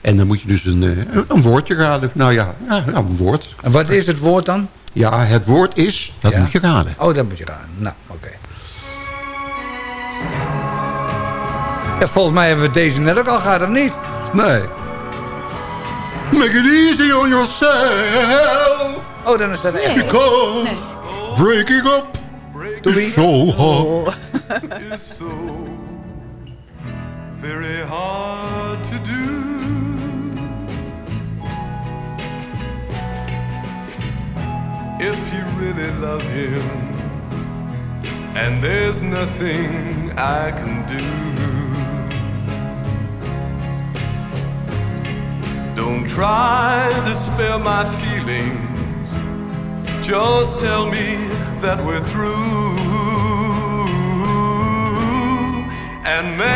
En dan moet je dus een, eh, een woordje raden. Nou ja, ja, nou, een woord. En wat is het woord dan? Ja, het woord is, dat Ja. moet je raden. Oh, dat moet je raden. Nou, oké. Ja, volgens mij hebben we deze net ook al gehad, of niet? Nee. Make it easy on yourself. Oh, dan is dat echt... Because breaking up is so hard. [laughs] is so very hard to do. If you really love him, and there's nothing I can do. Don't try to spare my feelings. Just tell me that we're through and make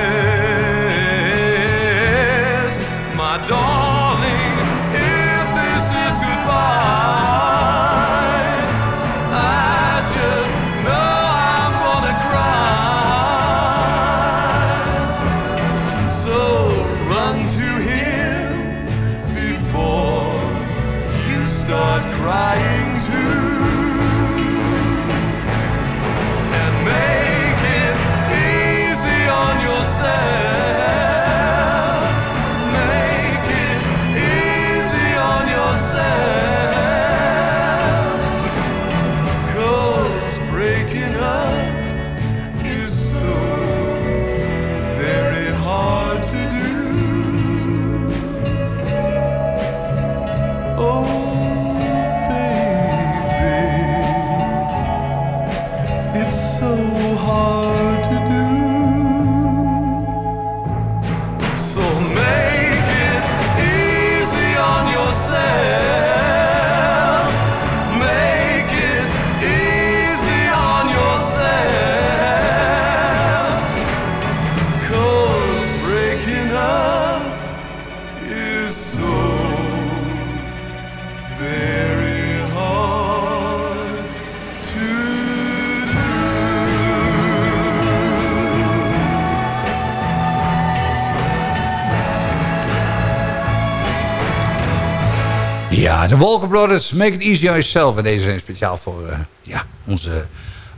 Ja, de Wolkenbrothers, make it easy on yourself. En deze zijn speciaal voor eh, ja, onze,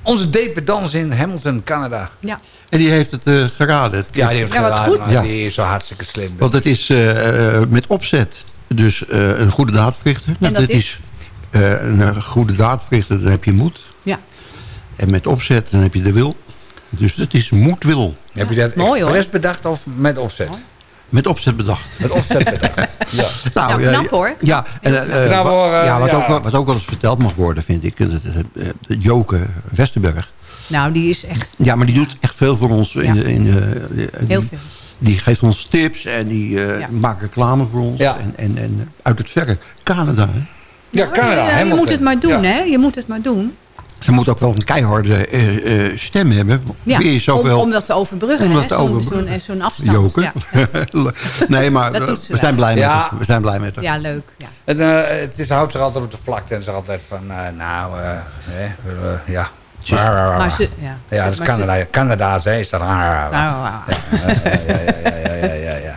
onze dependance in Hamilton, Canada. Ja. En die heeft het eh, geraden. Het- Ja, die heeft Ja, wat geraden, goed. maar Ja. die is zo hartstikke slim. Want het is eh, met opzet dus eh, een goede daad verrichten. Nou, dat dit is eh, een goede daad verrichten, dan heb je moed. Ja. En met opzet, dan heb je de wil. Dus het is moedwil. Heb je dat Mooi, hoor. expres bedacht of met opzet? Met opzet bedacht. Met opzet bedacht. [laughs] ja. Nou, eh, knap, hoor. Ja, en, eh, eh, wa- hoor, eh, ja, wat, ja. Ook, wel- wat ook wel eens verteld mag worden, vind ik. Het Joke Westerberg. Nou, die is echt Ja, maar die doet echt veel voor ons. In Ja. de, in de, de- heel die, veel. die geeft ons tips en die eh, Ja. maakt reclame voor ons. Ja. En, en, en uit het verre. Canada, hè? Ja, Canada, Ja, je moet het maar doen, Ja. hè? Je moet het maar doen. Ze moet ook wel een keiharde eh, eh, stem hebben. Ja, Weer zoveel... om, om dat te overbruggen, om hè? dat te Zo'n overbruggen. zo'n- zo'n afstand. Joke. Ja. [laughs] nee, maar Dat we, doet ze we zijn blij met Ja. haar. We zijn blij met haar. ja, leuk. Ja. En, eh, het is, houdt zich altijd op de vlakte en zegt altijd van, eh, nou, eh, hè, we willen- ja. Maar ze, ja. ja, dat is ze- Canada. Canada's, hè, is dat. Nou. Ja, ja, ja, ja, ja, ja.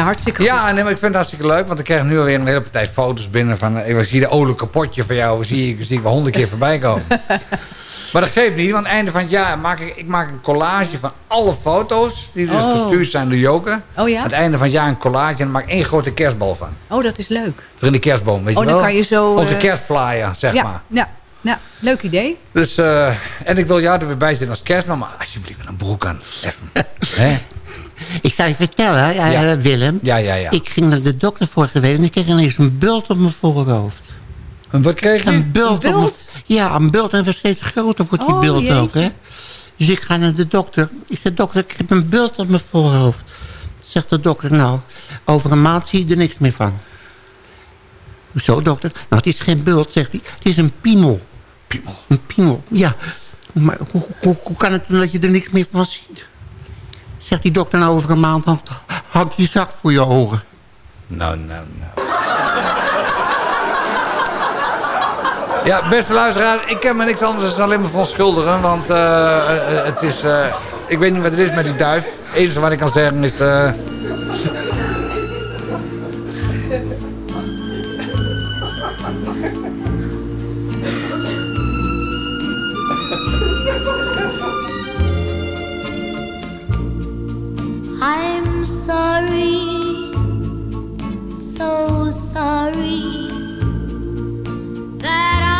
Hartstikke goed. Ja, nee, maar ik vind het hartstikke leuk, want ik krijg nu alweer een hele partij foto's binnen van, eh, ik zie de olie kapotje van jou, zie ik, zie ik wel honderd keer voorbij komen. [laughs] maar dat geeft niet, want einde van het jaar maak ik, ik maak een collage van alle foto's die dus Oh. gestuurd zijn door Joke. Oh ja? Aan het einde van het jaar een collage en dan maak ik één grote kerstbal van. Oh, dat is leuk. Voor in de kerstboom, weet Oh, je dan wel? kan je zo, Onze eh, kerstflyer, zeg ja, maar. ja, ja, leuk idee. Dus, eh, en ik wil jou er weer bij zijn als kerstman, maar alsjeblieft een broek aan. Even. [laughs] Ik zou je vertellen, eh, Ja. Willem. Ja, ja, ja. Ik ging naar de dokter vorige week en ik kreeg ineens een bult op mijn voorhoofd. En wat kreeg je? Een bult? mijn- ja, een bult en steeds groter wordt die Oh, bult jeetje. ook, hè. Dus ik ga naar de dokter. Ik zeg, dokter, ik heb een bult op mijn voorhoofd. Zegt de dokter, nou, over een maand zie je er niks meer van. Hoezo, dokter? Nou, het is geen bult, zegt hij. Het is een piemel. Piemel. Een piemel, ja. Maar hoe, hoe, hoe kan het dan dat je er niks meer van ziet? Zegt die dokter nou over een maand, dan je zak voor je ogen. Nou, nou, nou. Ja, beste luisteraar, ik ken me niks anders dan alleen maar verontschuldigen. Want eh, eh, het is... eh, ik weet niet wat het is met die duif. Het enige wat ik kan zeggen is... I'm sorry, so sorry that I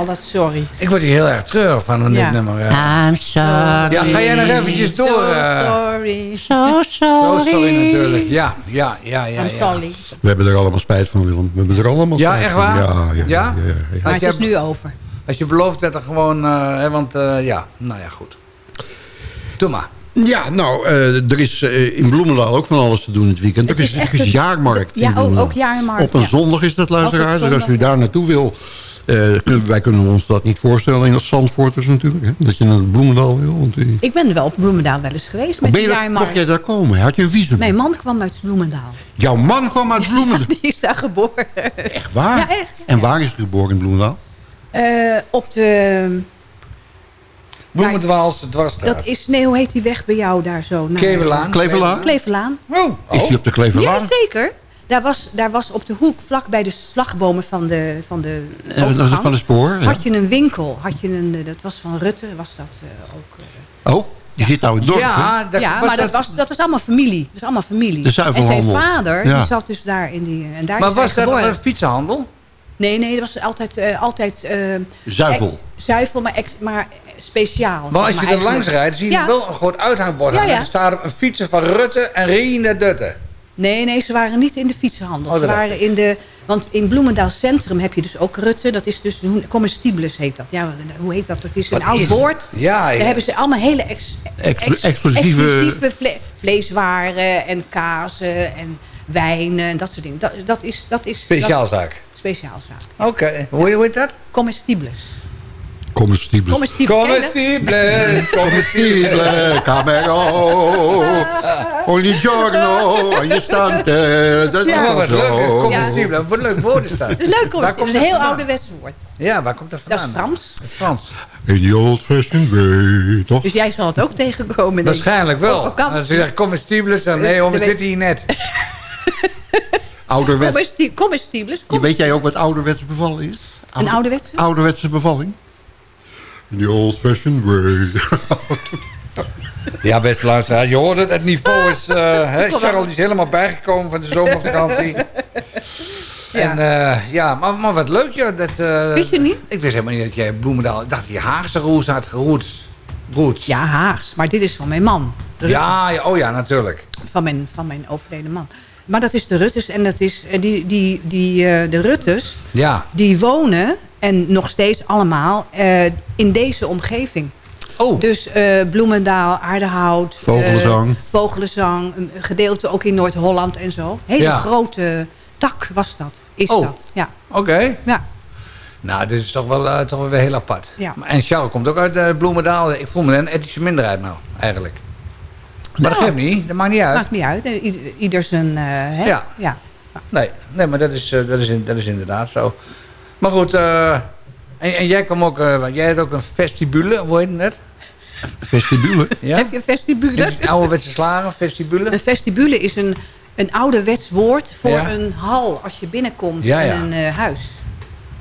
al dat sorry. Ik word hier heel erg treurig van dit Ja. nummer. ja. I'm sorry. Ja, ga jij nog eventjes door? So eh? sorry. So Zo, sorry. sorry natuurlijk. Ja, ja, ja, ja. I'm sorry. We hebben er allemaal spijt van, Willem. We hebben er allemaal Ja, spijt echt van. waar? Ja, ja, ja. Ja? ja, ja. Maar Als het is nu over. Als je belooft dat er gewoon... eh, hè, want eh, ja, nou ja, goed. Doe maar. Ja, nou, eh, er is in Bloemendaal ook van alles te doen het weekend. Het Er is is, een- jaarmarkt Ja, in ook- Bloemendaal. ook jaarmarkt, Op een ja. zondag is dat, luisteraars. Dus als u daar naartoe wil... eh, wij kunnen ons dat niet voorstellen in dat Zandvoorters natuurlijk. Hè? Dat je naar Bloemendaal wil. Want die... Ik ben wel op Bloemendaal wel eens geweest met ben de je daar, mocht jij daar komen? Had je een visum? Mijn man kwam uit Bloemendaal. Jouw man kwam uit [laughs] Bloemendaal? Die is daar geboren. Echt waar? Ja, echt. En waar is hij geboren in Bloemendaal? Eh, op de... Bloemendwaalse dwarsstraat. Dat is, nee, hoe heet die weg bij jou daar zo? naar- Kleverlaan. Kleverlaan? Kleverlaan. Oh. Is die op de Kleverlaan? Ja, zeker. Daar was, daar was op de hoek, vlak bij de slagbomen van de, van de Eh, overgang, van de spoor, ja. Had je een winkel. Had je een, eh, dat was van Rutte, was dat eh, ook. eh. Oh, die zit nou in het dorp, Ja, daar ja, was maar dat, dat- was, dat was allemaal familie. Dat was allemaal familie. De en zijn vader, Ja. die zat dus daar in die... En daar Maar was dat geboren. een fietsenhandel? Nee, nee, dat was altijd... eh, altijd Zuivel. zuivel, maar, ex- maar speciaal. Maar als je er eigenlijk. langs rijdt, zie je Ja. wel een groot uithangbord Ja. Er staat op een fietsen van Rutte en Rien Dutte. Nee, nee, ze waren niet in de fietsenhandel. Oh, ze waren in de... Want in Bloemendaal Centrum heb je dus ook Rutte. Dat is dus... Comestibles heet dat. Ja, hoe heet dat? Dat is een oud woord. Ja, ja. Daar hebben ze allemaal hele ex, Ex- ex- exclusieve- exclusieve vle- vleeswaren en kazen en wijnen en dat soort dingen. Dat, dat is... Dat is Speciaalzaak. Dat, speciaalzaak. Oké, hoe hoe heet dat? Comestibles. Comestibles. Comestibles. Comestibles, Comestible, [laughs] Camero, ogni giorno, ogni stante. Dat Ja, is wat zo. leuk. Comestible, wat leuk woord is dat. [laughs] Dat is leuk, hoor. Dat komt is een heel vandaan? ouderwets woord. Ja, waar komt dat Dat is vandaan? Frans. Frans. In the old fashioned way, toch? Dus jij zal het ook tegenkomen. Waarschijnlijk wel. Als je zegt comestibles, dan nee, hoor, we zitten hier net. [laughs] Ouderwets. Comesti- Comestibles. Weet jij ook wat ouderwetse bevalling is? Een ouderwetse? Ouderwetse bevalling? In the old fashioned way. [laughs] Ja, beste luisteraar, je hoort het. Het niveau is... eh [laughs] die is helemaal bijgekomen van de zomervakantie. [laughs] En eh, ja, maar, maar wat leuk, joh. Dat, eh, Wist je niet? Ik wist helemaal niet dat jij Bloemendaal... Ik dacht dat je Haagse roes had, roots. Roots. Ja, Haags. Maar dit is van mijn man. Ja, ja, oh ja, natuurlijk. Van mijn, van mijn overleden man. Maar dat is de Ruttes. En dat is, eh, die, die, die, eh, de Ruttes, Ja. die wonen, en nog steeds allemaal, eh, in deze omgeving. Oh. Dus eh, Bloemendaal, Aardehout. eh, Vogelenzang. Vogelenzang. Een gedeelte ook in Noord-Holland en zo. Hele Ja. grote tak was dat. Is Oh. dat. Ja. Oké. Ja. Nou, dit is toch wel, toch wel weer heel apart. Ja. Maar- En Charles komt ook uit eh, Bloemendaal. Ik voel me een etnische minderheid nou, eigenlijk. Maar dat Nou, geeft niet. Dat maakt niet uit. Maakt niet uit. Ieder, ieder zijn... eh, hè? Ja. ja. Nee, nee maar dat is, eh, dat, is in- dat is inderdaad zo. Maar goed, eh, en, en jij kwam ook, eh, jij had ook een vestibule, hoe heet het net? Vestibule? Ja? Heb je een vestibule? Een ouderwetse slagen, vestibule? Een vestibule is een, een ouderwets woord voor Ja. een hal als je binnenkomt Ja, in een eh, huis.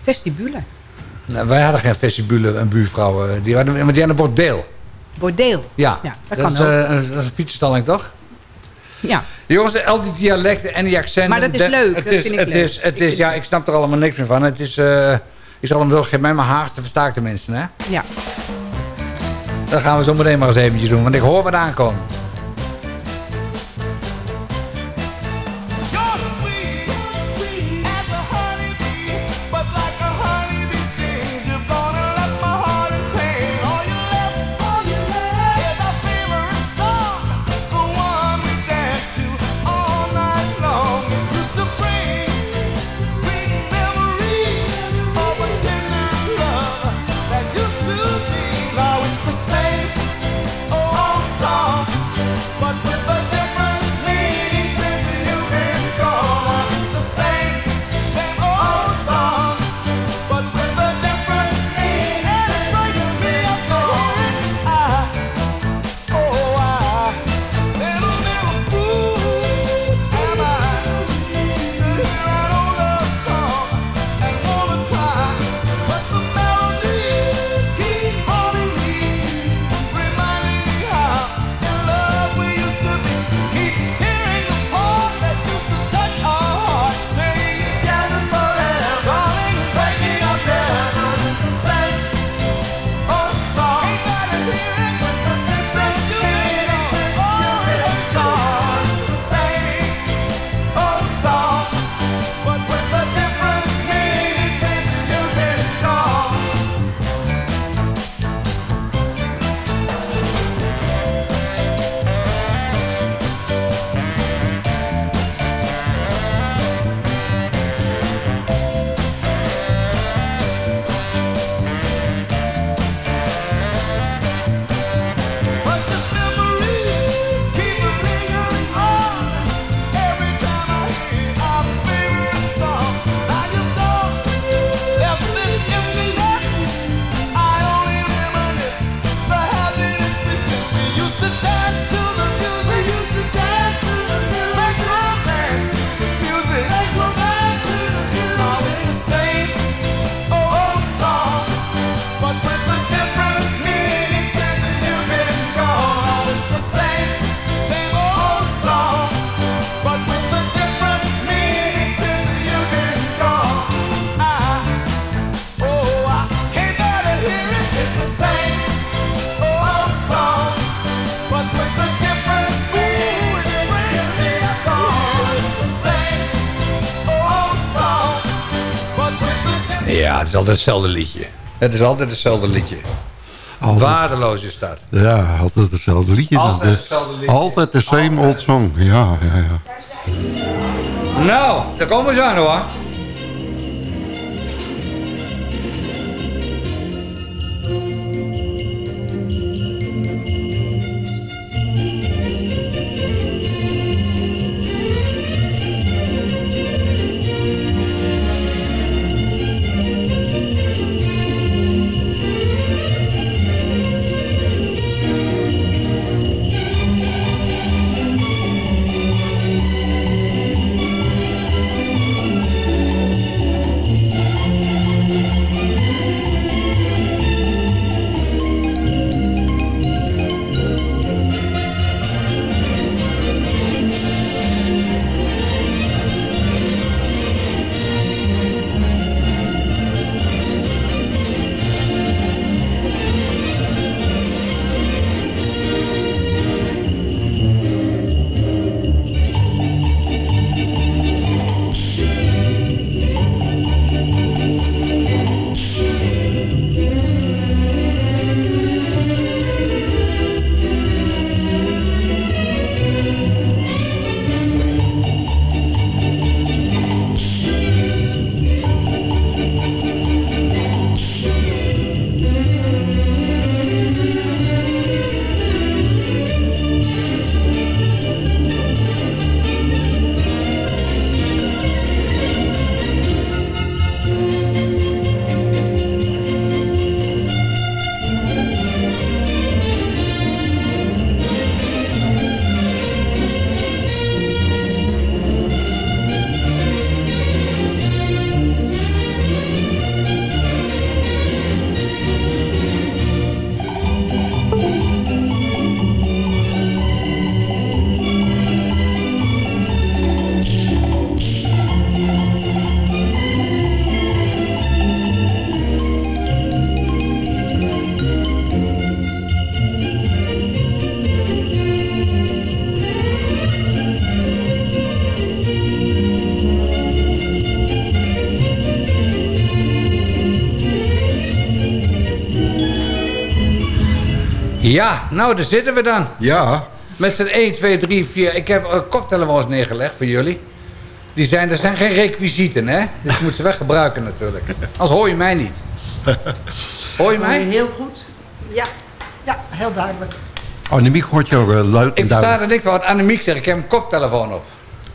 Vestibule. Nou, wij hadden geen vestibule, een buurvrouw. die hadden, maar die hadden een bordeel. Bordeel. Ja, Ja, dat, dat, kan is, ook. eh, een, dat is een fietsenstalling, toch? ja. Jongens, al die dialecten en die accenten. Maar dat is leuk, Het dat is, vind ik het leuk. Is, het is, ja, ik snap er allemaal niks meer van. Het is, eh, ik zal hem wel geef mij maar haast, de mensen, hè? Ja. Dat gaan we zo meteen maar eens eventjes doen, want ik hoor wat aankomen. Altijd hetzelfde liedje. Het is altijd hetzelfde liedje. Waardeloos is dat. Ja, altijd hetzelfde liedje. Altijd hetzelfde liedje. Altijd de same old song. Ja, ja, ja. Nou, daar komen ze aan hoor. Ja, nou, daar zitten we dan. Ja. Met z'n 1, 2, 3, 4. Ik heb uh, koptelefoons neergelegd voor jullie. Die zijn, er zijn geen requisieten, hè? Dus je moet ze wel gebruiken natuurlijk. Anders hoor je mij niet. Hoor je mij? Heel goed. Ja, ja heel duidelijk. Annemiek hoort jou uh, luid en Ik versta er niks van wat Annemiek zegt. Ik heb een koptelefoon op.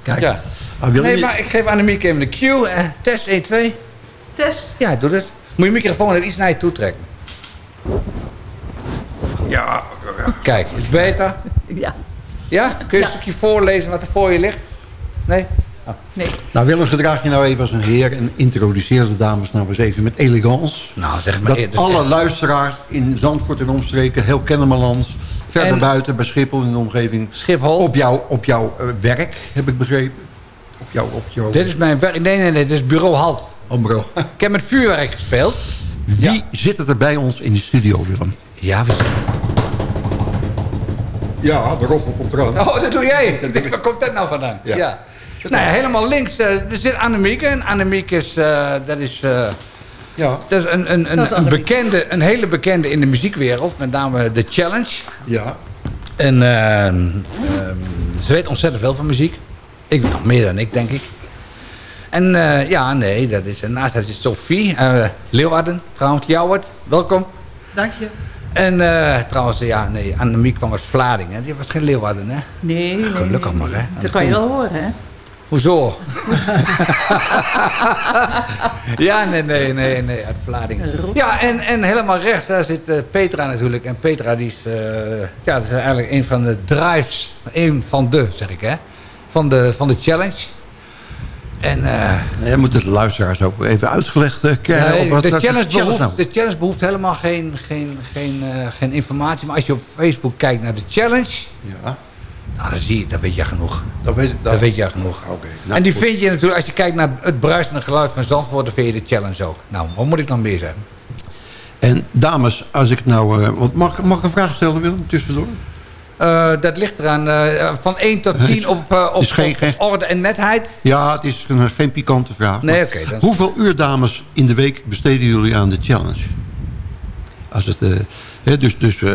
Kijk, Ja. ah, wil nee, je- maar ik geef Annemiek even de cue. Eh, test 1, 2. Test. Ja, doe het. Moet je microfoon even iets naar je toe trekken. Ja. Kijk, is beter? [laughs] Ja. Ja? Kun je een stukje voorlezen wat er voor je ligt? Nee? Oh. Nee. Nou Willem, gedraag je nou even als een heer... en introduceer de dames nou eens even met elegance. Nou, zeg maar Dat eerder, alle luisteraars in Zandvoort en omstreken... heel Kennemerlands, verder En- buiten bij Schiphol in de omgeving... Schiphol. Op, jou, op jouw eh, werk, heb ik begrepen. Op jou, op jou... Dit is mijn werk. Nee, nee, nee. Dit is bureau Halt. Oh, bro. Ik heb met vuurwerk gespeeld. Wie zit er bij ons in de studio, Willem? Ja, we Ja, de roffel komt eraan. Oh, dat doe jij. Ik denk, waar komt dat nou vandaan? Ja. Nou ja, helemaal links. eh, er zit Annemiek. En Annemiek is... eh, dat is... eh, ja. Dat is een, een, Dat een, is een, Annemiek. bekende, een hele bekende in de muziekwereld. Met name The Challenge. Ja. En eh, ehm, ze weet ontzettend veel van muziek. Ik nog meer dan ik, denk ik. En eh, ja, nee, dat is, en naast haar is Sophie. Leeuwarden, trouwens. Jouwert, welkom. Dank je. En eh, trouwens, ja, nee, Annemiek kwam uit Vlaardingen. Die was geen Leeuwarden, hè? Nee, nee. Gelukkig maar, hè? Dat kan je wel horen, hè? Hoezo? [laughs] ja, nee, nee, nee, nee, uit Vlaardingen. Ja, en, en helemaal rechts, daar zit eh, Petra natuurlijk. En Petra, die is, eh, ja, dat is eigenlijk een van de drives, een van de, zeg ik, hè, van de, van de challenge. En eh, Jij moet het de luisteraars ook even uitgelegd eh, krijgen. of wat de, challenge nou? behoeft, de challenge behoeft helemaal geen, geen, geen, eh, geen informatie. Maar als je op Facebook kijkt naar de challenge, Ja, nou, dan zie je, dan weet je genoeg. dat weet. Dat weet je genoeg. nou, en die goed. vind je natuurlijk, als je kijkt naar het bruisende geluid van Zandvoort, dan vind je de challenge ook. Nou, wat moet ik dan meer zeggen? En dames, als ik nou... want mag, mag ik een vraag stellen, Willem, tussendoor? Eh, dat ligt eraan, eh, van 1 tot 10 op, eh, op, geen- orde en netheid. Ja, het is een, geen pikante vraag. Nee, oké, Hoeveel uur, dames, in de week besteden jullie aan de challenge? Als het, eh, hè, dus dus eh,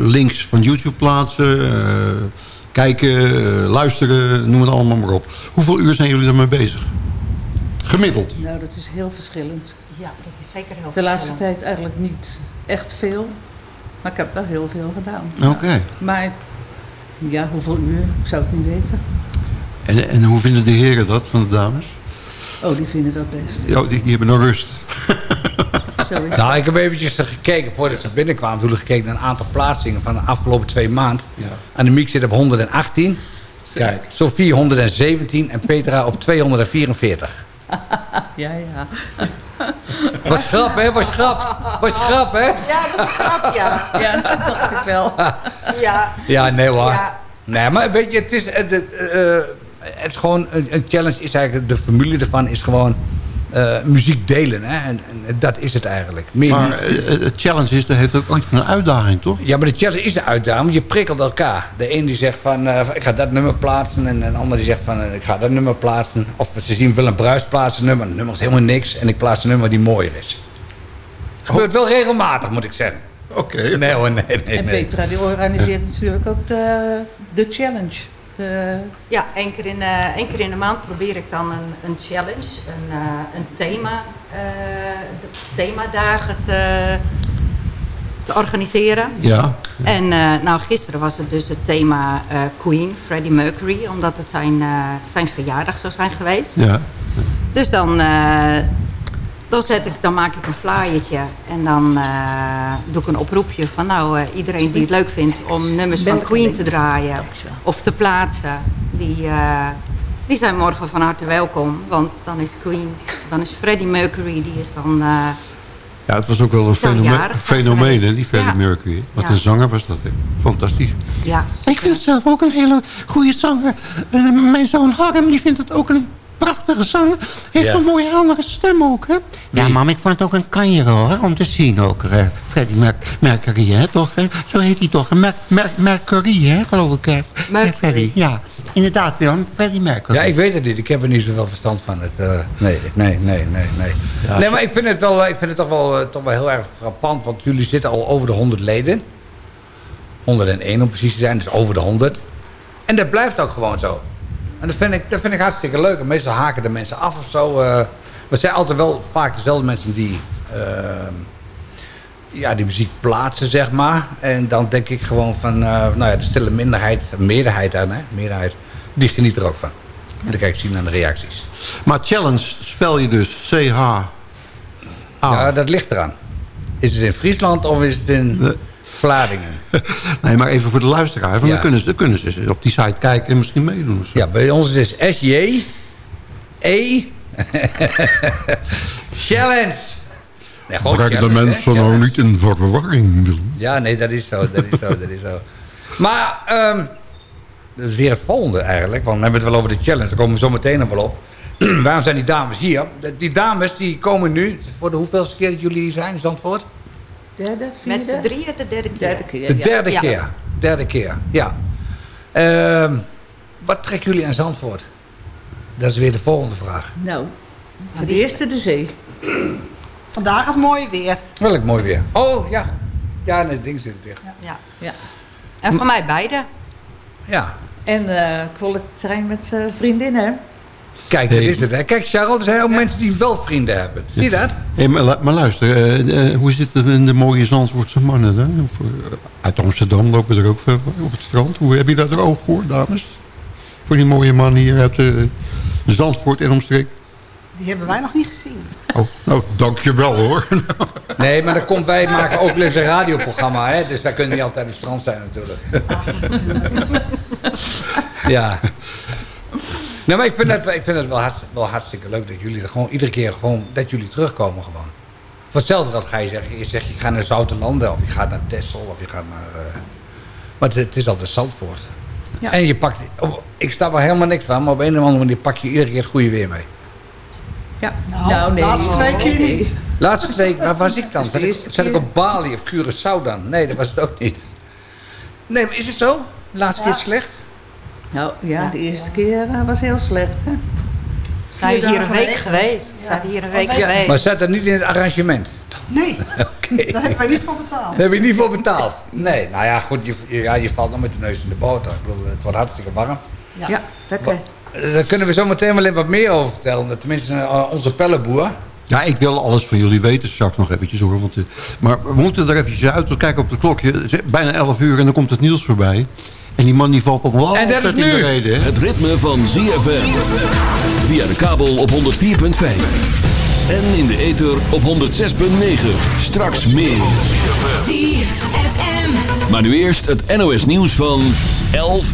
links van YouTube plaatsen, eh, kijken, luisteren, noem het allemaal maar op. Hoeveel uur zijn jullie ermee bezig? Gemiddeld. Nou, dat is heel verschillend. Ja, dat is zeker heel De laatste verschillend. tijd eigenlijk niet echt veel. Maar ik heb wel heel veel gedaan. Oké. Maar ja, hoeveel uur? Ik zou het niet weten. En, en hoe vinden de heren dat van de dames? Oh, die vinden dat best. Ja, die, die hebben nog rust. Zo is [laughs] het. Nou, ik heb eventjes gekeken, voordat ze binnenkwamen, toen gekeken naar een aantal plaatsingen van de afgelopen twee maanden. Ja. Annemiek zit op 118, Kijk. Sophie 117 en Petra op 244. [laughs] Ja, ja. Was grap, hè? Was grap. Was grap, hè? Ja, dat is grap, ja. Ja, dat dacht ik wel. Ja, Ja, nee hoor. Ja. Nee, maar weet je, het is, het, het, eh, het is gewoon, een, een challenge is eigenlijk, de formule ervan is gewoon eh, muziek delen. Hè? En, en dat is het eigenlijk. Meer Maar niet. eh, het challenge is, dat heeft ook ooit van een uitdaging, toch? Ja, maar de challenge is de uitdaging, want je prikkelt elkaar. De een die zegt van, eh, ik ga dat nummer plaatsen. En een ander die zegt van, ik ga dat nummer plaatsen. Of ze zien Willem Bruis plaatsen nummer. Het nummer is helemaal niks. En ik plaats een nummer die mooier is. Gebeurt wel regelmatig, moet ik zeggen. Oké. Nee hoor, nee, nee, En nee. Petra die organiseert natuurlijk ook de, de challenge. De, Ja, één keer, in, eh, één keer in de maand probeer ik dan een, een challenge, een, eh, een thema, eh, de themadagen te, te organiseren. Ja. En eh, nou, gisteren was het dus het thema eh, Queen, Freddie Mercury, omdat het zijn, eh, zijn verjaardag zou zijn geweest. Ja. Dus dan, eh, dan, zet ik, dan maak ik een flyertje en dan eh, doe ik een oproepje van nou, eh, iedereen die het leuk vindt om nummers van Queen te draaien of te plaatsen, die, eh, die zijn morgen van harte welkom. Want dan is Queen, dan is Freddie Mercury, die is dan... eh, Ja, het was ook wel een fenomeen, fenomeen hè, die Freddie Ja. Mercury. Wat Ja. een zanger was dat, hè? Fantastisch. ja, Ik vind het zelf ook een hele goede zanger. Mijn zoon Harm die vindt het ook een prachtige zanger. Heeft Ja. een mooie andere stem ook, hè? Ja, mam, ik vond het ook een kanjer hoor, om te zien ook. eh, Freddie Mer Mercury, hè, toch? hè? Zo heet hij toch? Mer Mer Mercury, hè, geloof ik. hè? Mercury. Freddie, ja. Inderdaad, Willem. Freddie Mercury. Ja, ik weet het niet. Ik heb er niet zoveel verstand van. Het, eh, nee, nee, nee, nee, nee. Ja, nee, maar ik vind het, wel, ik vind het toch, wel, eh, toch wel heel erg frappant. Want jullie zitten al over de 100 leden. 101 om precies te zijn, dus over de 100. En dat blijft ook gewoon zo. En dat vind ik, dat vind ik hartstikke leuk. En meestal haken de mensen af of zo. eh. maar het zijn altijd wel vaak dezelfde mensen die, ehm, ja, die muziek plaatsen, zeg maar. En dan denk ik gewoon van, eh, nou ja, de stille minderheid, meerderheid dan, hè, meerderheid, die geniet er ook van. En dan kijk ik zien aan de reacties. Maar challenge spel je dus CH. Ja, dat ligt eraan. Is het in Friesland of is het in Vlaardingen? [laughs] Nee, maar even voor de luisteraars. Want Ja. dan, kunnen ze, dan kunnen ze op die site kijken en misschien meedoen. of zo. Ja, bij ons is het SJ, E, [laughs] Challenge. Nee, Breng de mensen nou niet in verwarring, Willem. Ja, nee, dat is zo, dat is zo, dat is zo. Maar, ehm dat is weer het volgende eigenlijk. Want dan hebben we het wel over de challenge. Daar komen we zo meteen nog wel op. [clears throat] Waarom zijn die dames hier? Die dames die komen nu, voor de hoeveelste keer dat jullie hier zijn in Zandvoort? Derde, Met z'n drieën de derde keer. Derde keer, De derde Ja. keer. Derde keer, ja. Ehm, wat trekken jullie aan Zandvoort? Dat is weer de volgende vraag. Nou, ten eerste de zee. Vandaag is mooi weer. Welk mooi weer. Oh, ja. Ja, nee, het ding zit dicht. Ja. Ja. En voor mij beide. Ja. En eh ik wil het terrein met eh, vriendinnen. Kijk, dat is het. Hè. Kijk, Charles, er zijn ook mensen die wel vrienden hebben. Zie je dat? Hey, maar, lu- maar luister, eh, eh, hoe zit het met de mooie Zandvoortse mannen? Hè? Voor, eh, uit Amsterdam lopen er ook veel op het strand. Hoe heb je daar er oog voor, dames? Voor die mooie mannen hier uit eh, Zandvoort en omstreek. Die hebben wij nog niet gezien. Oh, nou, dankjewel hoor. [laughs] Nee, maar dan komt wij maken ook wel eens een radioprogramma, hè? Dus wij kunnen niet altijd op het strand zijn natuurlijk. ja. Nou, maar ik vind het, ik vind het wel, hartstikke, wel hartstikke leuk dat jullie er gewoon iedere keer gewoon, dat jullie terugkomen gewoon. Voor hetzelfde dat ga je zeggen, je zegt je gaat naar Zoutenlanden of je gaat naar Texel of je gaat naar... eh, maar het, het is altijd Zandvoort. Ja. En je pakt, ik sta er helemaal niks van, maar op een of andere manier pak je iedere keer het goede weer mee. Ja. Nou, nee. laatste twee keer nee. niet. Laatste twee, waar was ik dan? [laughs] Zat ik, zat op Bali of Curaçao dan? Nee, dat was het ook niet. Nee, maar is het zo? Laatste keer slecht? Nou ja, de eerste keer eh, was heel slecht. Hè? Zijn we hier een week geweest? Zijn we hier een week Ja. geweest? Maar zat dat niet in het arrangement? Nee, [laughs] Oké. daar hebben wij niet voor betaald. Daar heb je niet voor betaald? Nee, nou ja, goed, je, je- ja, je valt nog met de neus in de boter. Ik bedoel, het wordt hartstikke warm. Ja, lekker. Eh, Daar kunnen we zo meteen wel even wat meer over vertellen. Tenminste, eh, onze pellenboer. Ja, ik wil alles van jullie weten straks nog eventjes hoor. Want, maar we moeten er eventjes uit. We kijken op het klokje. Het is Bijna 11 uur en dan komt het nieuws voorbij. En die man die valt wel En dat is de nu. reden. Het ritme van ZFM. Via de kabel op 104.5. En in de ether op 106.9. Straks meer. Maar nu eerst het NOS nieuws van 11